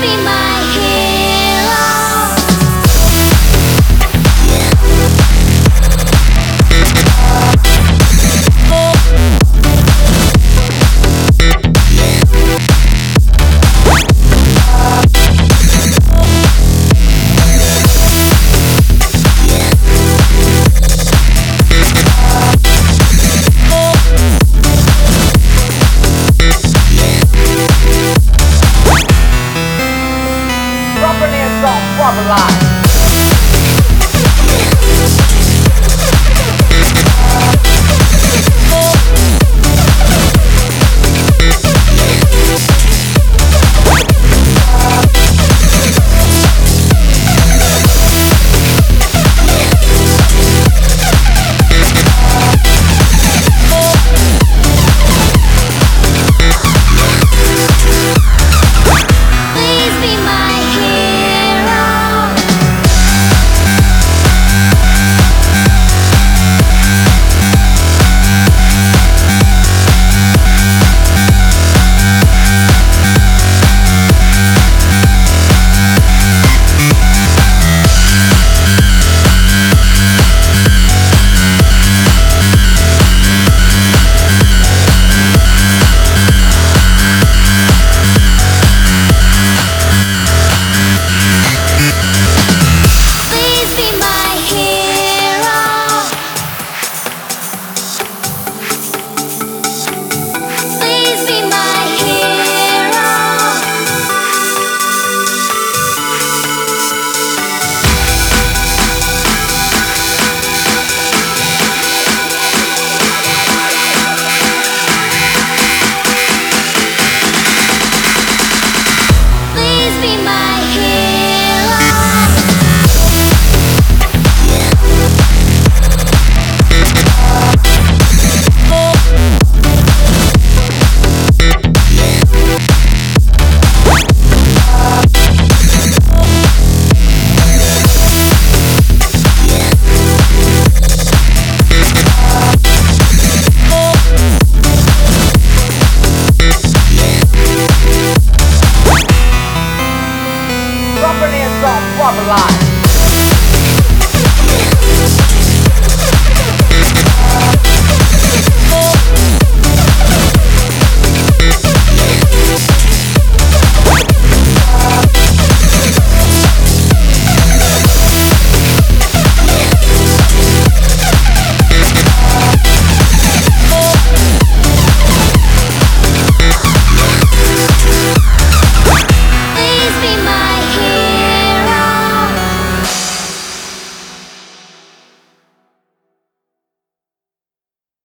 be my be my